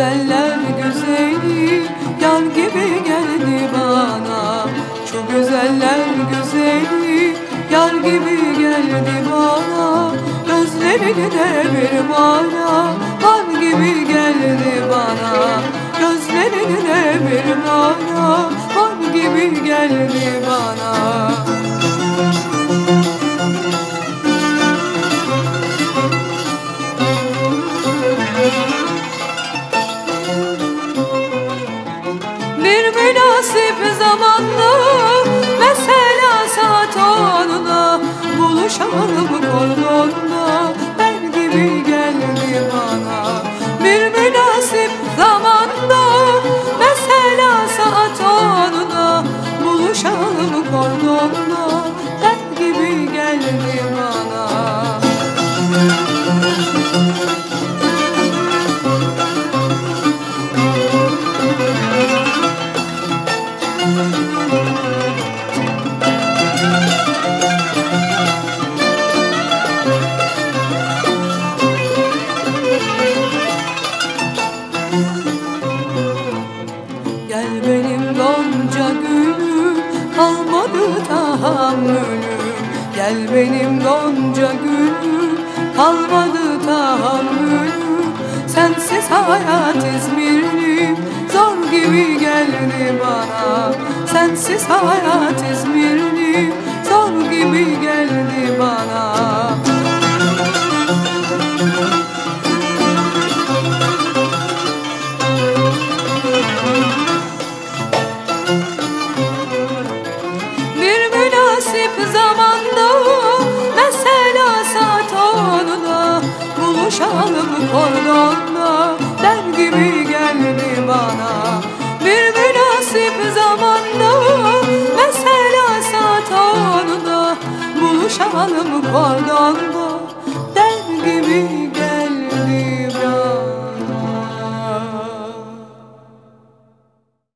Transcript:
güzeller güzeli Yar gibi geldi bana. Şu güzeller güzeli Yar gibi geldi bana. Gözlerini de bir bana Har gibi geldi bana. Gözlerini de bir bana Har gibi geldi bana. Bir münasip zamanda Mesela saat onuna Buluşalım Benim gonca gülüm Kalmadı tahammülüm. Gel benim gonca gülüm Kalmadı tahammülüm. Sensiz hayat İzmirlim Zor gibi geldi bana. Sensiz hayat İzmirlim Buluşalım kordonda Der gibi geldi bana. Bir münasip zamanda Mesela saat onuna Buluşalım kordonda Der gibi